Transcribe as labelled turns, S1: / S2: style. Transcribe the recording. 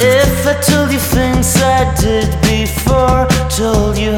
S1: If I told you things I
S2: did before, told you